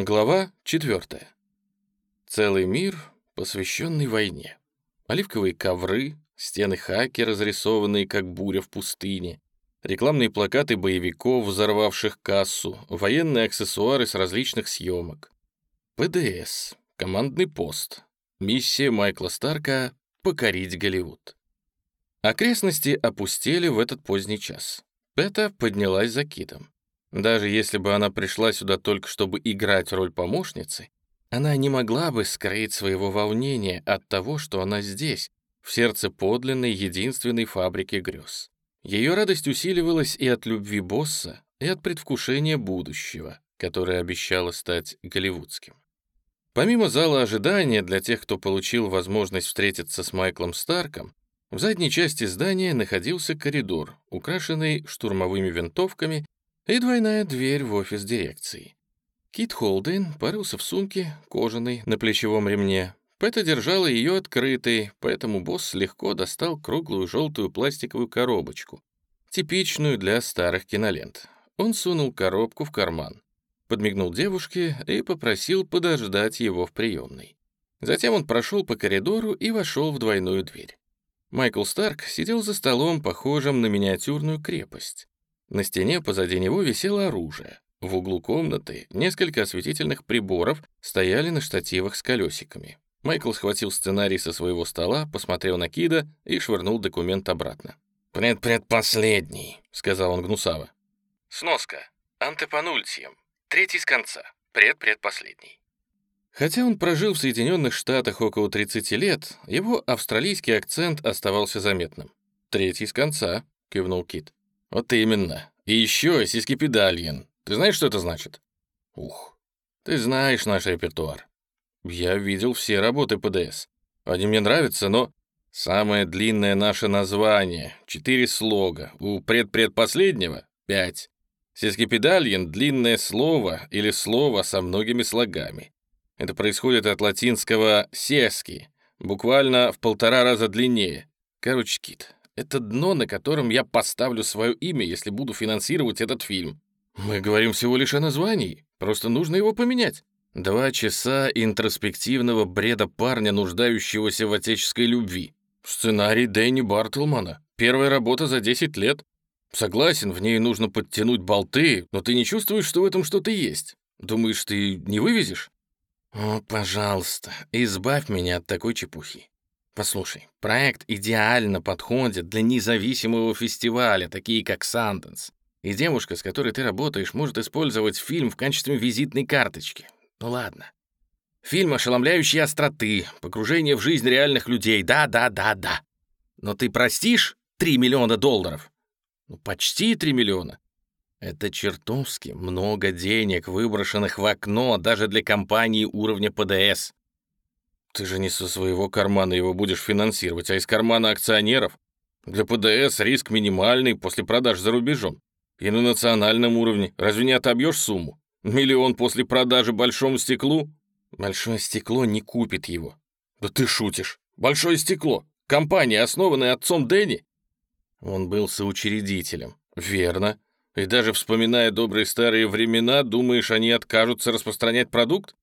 Глава 4. Целый мир, посвященный войне. Оливковые ковры, стены хаки, разрисованные как буря в пустыне, рекламные плакаты боевиков, взорвавших кассу, военные аксессуары с различных съемок. ПДС, командный пост, миссия Майкла Старка — покорить Голливуд. Окрестности опустели в этот поздний час. Пэта поднялась за китом. Даже если бы она пришла сюда только чтобы играть роль помощницы, она не могла бы скрыть своего волнения от того, что она здесь, в сердце подлинной, единственной фабрики грез. Ее радость усиливалась и от любви босса, и от предвкушения будущего, которое обещало стать голливудским. Помимо зала ожидания для тех, кто получил возможность встретиться с Майклом Старком, в задней части здания находился коридор, украшенный штурмовыми винтовками и двойная дверь в офис дирекции. Кит Холден порылся в сумке, кожаной, на плечевом ремне. Пэта держала ее открытой, поэтому босс легко достал круглую желтую пластиковую коробочку, типичную для старых кинолент. Он сунул коробку в карман, подмигнул девушке и попросил подождать его в приемной. Затем он прошел по коридору и вошел в двойную дверь. Майкл Старк сидел за столом, похожим на миниатюрную крепость. На стене позади него висело оружие. В углу комнаты несколько осветительных приборов стояли на штативах с колесиками. Майкл схватил сценарий со своего стола, посмотрел на Кида и швырнул документ обратно. «Предпредпоследний», — сказал он гнусаво. Сноска. Антепанультием. Третий с конца. Предпредпоследний. Хотя он прожил в Соединенных Штатах около 30 лет, его австралийский акцент оставался заметным. «Третий с конца», — кивнул Кит. «Вот именно. И еще сискипедальен. Ты знаешь, что это значит?» «Ух, ты знаешь наш репертуар. Я видел все работы ПДС. Они мне нравятся, но самое длинное наше название — четыре слога. У предпредпоследнего — пять. Сискипедальен — длинное слово или слово со многими слогами. Это происходит от латинского «сески», буквально в полтора раза длиннее. Короче, Кит, это дно, на котором я поставлю свое имя, если буду финансировать этот фильм. Мы говорим всего лишь о названии, просто нужно его поменять. Два часа интроспективного бреда парня, нуждающегося в отеческой любви. Сценарий Дэнни Бартлмана. Первая работа за 10 лет. Согласен, в ней нужно подтянуть болты, но ты не чувствуешь, что в этом что-то есть. Думаешь, ты не вывезешь? О, пожалуйста, избавь меня от такой чепухи. Послушай, проект идеально подходит для независимого фестиваля, такие как Санденс. И девушка, с которой ты работаешь, может использовать фильм в качестве визитной карточки. Ну ладно. Фильм ошеломляющей остроты, погружение в жизнь реальных людей. Да, да, да, да. Но ты простишь 3 миллиона долларов? Ну, почти 3 миллиона. Это чертовски много денег, выброшенных в окно даже для компании уровня ПДС. Ты же не со своего кармана его будешь финансировать, а из кармана акционеров. Для ПДС риск минимальный после продаж за рубежом. И на национальном уровне разве не отобьешь сумму? Миллион после продажи большому стеклу? Большое стекло не купит его. Да ты шутишь. Большое стекло. Компания, основанная отцом Дэнни? Он был соучредителем. Верно. И даже вспоминая добрые старые времена, думаешь, они откажутся распространять продукт?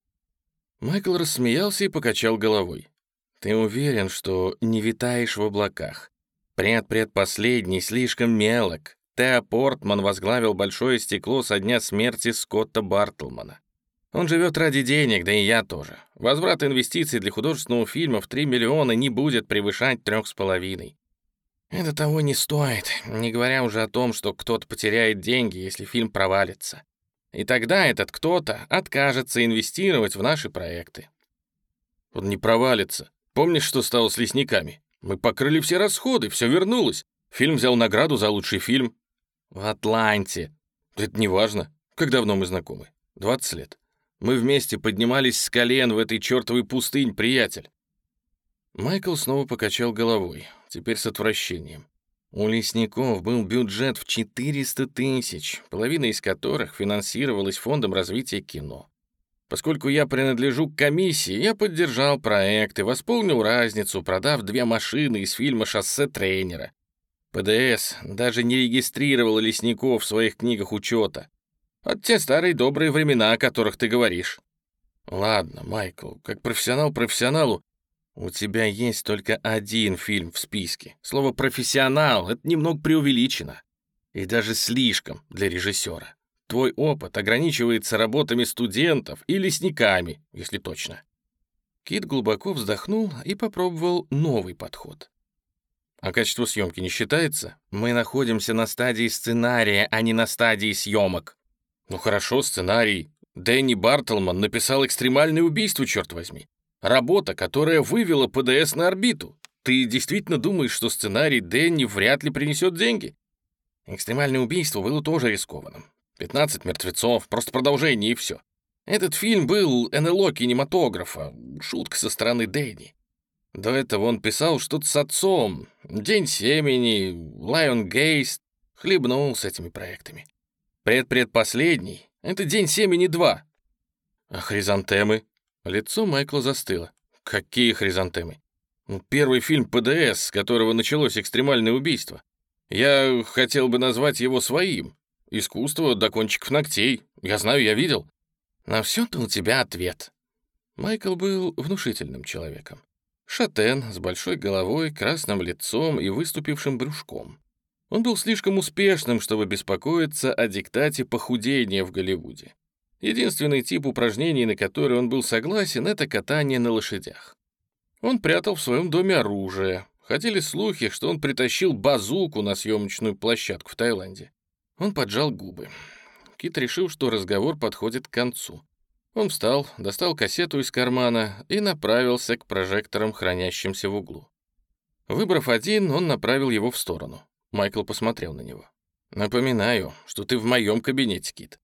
Майкл рассмеялся и покачал головой. «Ты уверен, что не витаешь в облаках? Предпредпоследний слишком мелок. Тео Портман возглавил большое стекло со дня смерти Скотта Бартлмана. Он живет ради денег, да и я тоже. Возврат инвестиций для художественного фильма в 3 миллиона не будет превышать трех с половиной. Это того не стоит, не говоря уже о том, что кто-то потеряет деньги, если фильм провалится. И тогда этот кто-то откажется инвестировать в наши проекты. Он не провалится. Помнишь, что стало с лесниками? Мы покрыли все расходы, все вернулось. Фильм взял награду за лучший фильм. В Атланте. Это не важно. Как давно мы знакомы? 20 лет. Мы вместе поднимались с колен в этой чертовой пустынь, приятель. Майкл снова покачал головой, теперь с отвращением. У лесников был бюджет в 400 тысяч, половина из которых финансировалась Фондом развития кино. Поскольку я принадлежу к комиссии, я поддержал проект и восполнил разницу, продав две машины из фильма «Шоссе тренера». ПДС даже не регистрировал лесников в своих книгах учета. От те старые добрые времена, о которых ты говоришь. Ладно, Майкл, как профессионал профессионалу, у тебя есть только один фильм в списке. Слово «профессионал» — это немного преувеличено. И даже слишком для режиссера. Твой опыт ограничивается работами студентов и лесниками, если точно. Кит глубоко вздохнул и попробовал новый подход. А качество съемки не считается? Мы находимся на стадии сценария, а не на стадии съемок. Ну хорошо, сценарий. Дэнни Бартлман написал «Экстремальное убийство», черт возьми. Работа, которая вывела ПДС на орбиту. Ты действительно думаешь, что сценарий Дэнни вряд ли принесет деньги? «Экстремальное убийство» было тоже рискованным. 15 мертвецов, просто продолжение и все. Этот фильм был НЛО кинематографа, шутка со стороны Дэнни. До этого он писал что-то с отцом, «День семени», «Лайон Гейст», хлебнул с этими проектами. Предпредпоследний — это «День семени 2». А хризантемы? Лицо Майкла застыло. Какие хризантемы? Первый фильм ПДС, с которого началось экстремальное убийство. Я хотел бы назвать его своим. Искусство до кончиков ногтей. Я знаю, я видел. На все-то у тебя ответ. Майкл был внушительным человеком. Шатен с большой головой, красным лицом и выступившим брюшком. Он был слишком успешным, чтобы беспокоиться о диктате похудения в Голливуде. Единственный тип упражнений, на который он был согласен, это катание на лошадях. Он прятал в своем доме оружие. Ходили слухи, что он притащил базуку на съемочную площадку в Таиланде. Он поджал губы. Кит решил, что разговор подходит к концу. Он встал, достал кассету из кармана и направился к прожекторам, хранящимся в углу. Выбрав один, он направил его в сторону. Майкл посмотрел на него. «Напоминаю, что ты в моем кабинете, Кит».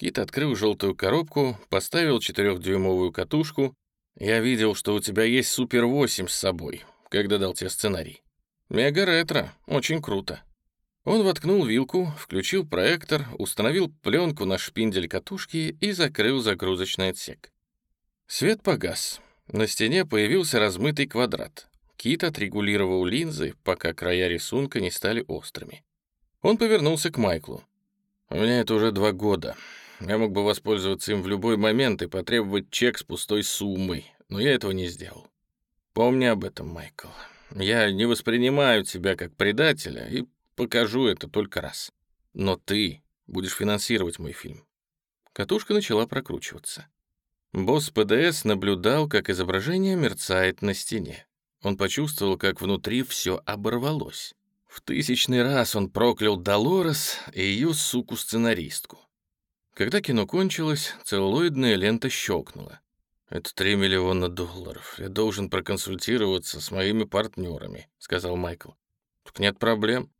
Кит открыл желтую коробку, поставил четырехдюймовую катушку. «Я видел, что у тебя есть Супер-8 с собой, когда дал тебе сценарий. Мега-ретро, очень круто». Он воткнул вилку, включил проектор, установил пленку на шпиндель катушки и закрыл загрузочный отсек. Свет погас. На стене появился размытый квадрат. Кит отрегулировал линзы, пока края рисунка не стали острыми. Он повернулся к Майклу. «У меня это уже два года. Я мог бы воспользоваться им в любой момент и потребовать чек с пустой суммой, но я этого не сделал. Помни об этом, Майкл. Я не воспринимаю тебя как предателя и Покажу это только раз. Но ты будешь финансировать мой фильм». Катушка начала прокручиваться. Босс ПДС наблюдал, как изображение мерцает на стене. Он почувствовал, как внутри все оборвалось. В тысячный раз он проклял Долорес и ее суку-сценаристку. Когда кино кончилось, целлулоидная лента щелкнула. «Это три миллиона долларов. Я должен проконсультироваться с моими партнерами», — сказал Майкл. «Так нет проблем.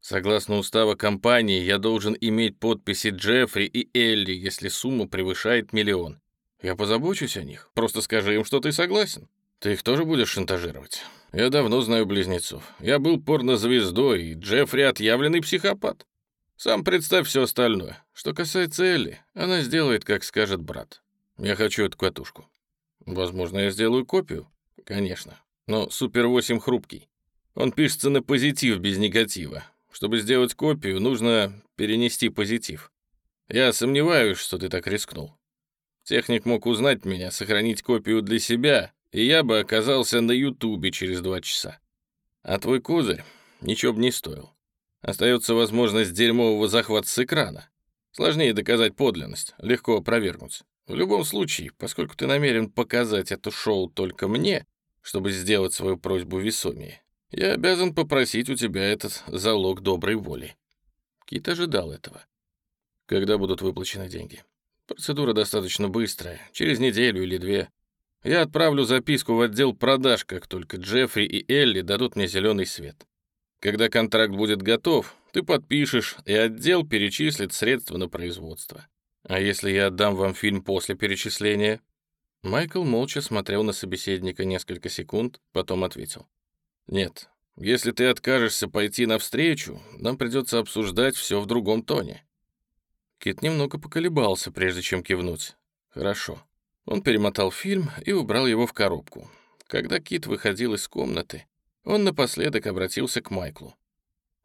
Согласно устава компании, я должен иметь подписи Джеффри и Элли, если сумма превышает миллион. Я позабочусь о них. Просто скажи им, что ты согласен. Ты их тоже будешь шантажировать? Я давно знаю близнецов. Я был порнозвездой, и Джеффри отъявленный психопат. Сам представь все остальное. Что касается Элли, она сделает, как скажет брат. Я хочу эту катушку. Возможно, я сделаю копию. Конечно. Но Супер 8 хрупкий. Он пишется на позитив без негатива. Чтобы сделать копию, нужно перенести позитив. Я сомневаюсь, что ты так рискнул. Техник мог узнать меня, сохранить копию для себя, и я бы оказался на Ютубе через два часа. А твой козырь ничего бы не стоил. Остается возможность дерьмового захвата с экрана. Сложнее доказать подлинность, легко опровергнуть. В любом случае, поскольку ты намерен показать это шоу только мне, чтобы сделать свою просьбу весомее, я обязан попросить у тебя этот залог доброй воли». Кит ожидал этого. «Когда будут выплачены деньги?» «Процедура достаточно быстрая, через неделю или две. Я отправлю записку в отдел продаж, как только Джеффри и Элли дадут мне зеленый свет. Когда контракт будет готов, ты подпишешь, и отдел перечислит средства на производство. А если я отдам вам фильм после перечисления?» Майкл молча смотрел на собеседника несколько секунд, потом ответил. «Нет, если ты откажешься пойти навстречу, нам придется обсуждать все в другом тоне». Кит немного поколебался, прежде чем кивнуть. «Хорошо». Он перемотал фильм и убрал его в коробку. Когда Кит выходил из комнаты, он напоследок обратился к Майклу.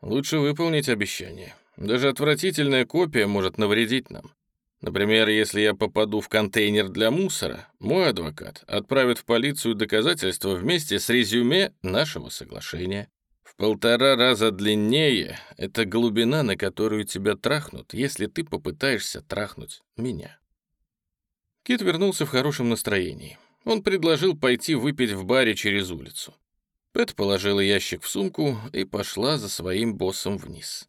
«Лучше выполнить обещание. Даже отвратительная копия может навредить нам. Например, если я попаду в контейнер для мусора, мой адвокат отправит в полицию доказательства вместе с резюме нашего соглашения. В полтора раза длиннее — это глубина, на которую тебя трахнут, если ты попытаешься трахнуть меня. Кит вернулся в хорошем настроении. Он предложил пойти выпить в баре через улицу. Пэт положила ящик в сумку и пошла за своим боссом вниз.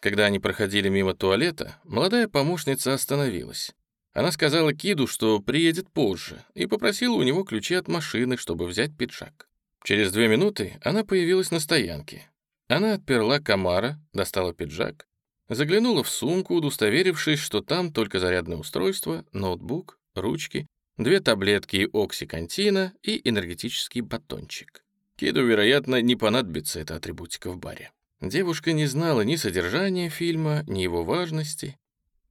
Когда они проходили мимо туалета, молодая помощница остановилась. Она сказала Киду, что приедет позже, и попросила у него ключи от машины, чтобы взять пиджак. Через две минуты она появилась на стоянке. Она отперла комара, достала пиджак, заглянула в сумку, удостоверившись, что там только зарядное устройство, ноутбук, ручки, две таблетки оксикантина и энергетический батончик. Киду, вероятно, не понадобится эта атрибутика в баре. Девушка не знала ни содержания фильма, ни его важности.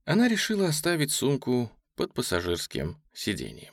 Она решила оставить сумку под пассажирским сиденьем.